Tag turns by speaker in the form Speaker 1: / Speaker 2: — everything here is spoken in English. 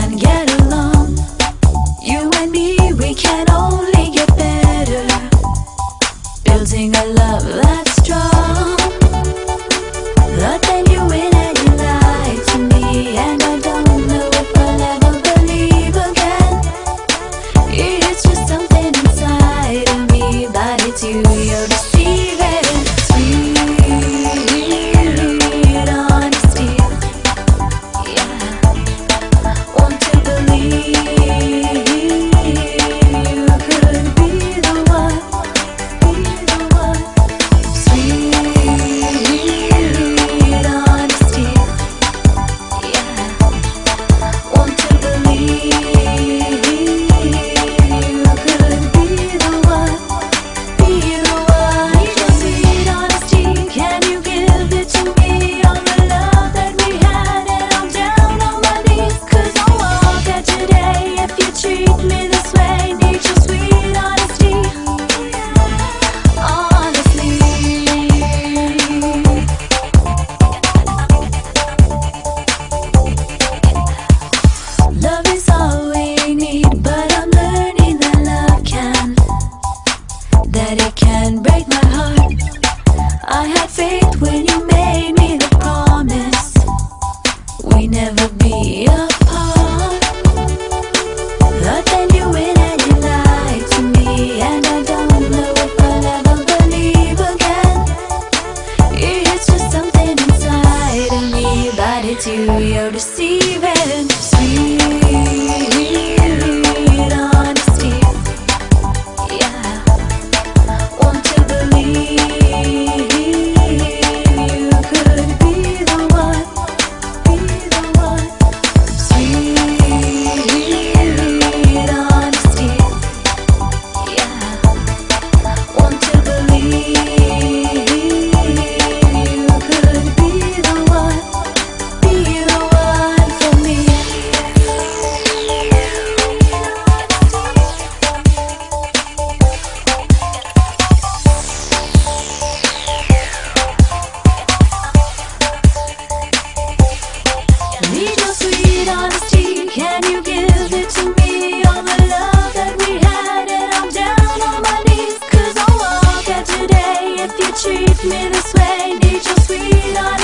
Speaker 1: can get along. You and me, we can only get better. Building a love that's strong. But then you win and you lie to me, and I don't know if I'll ever believe again. It's just something inside of me, but it's you you're deceiving. never be apart. The you and you lied to me, and I don't know if I'll ever believe again. It's just something inside of me, but it's you you're deceiving. Lord.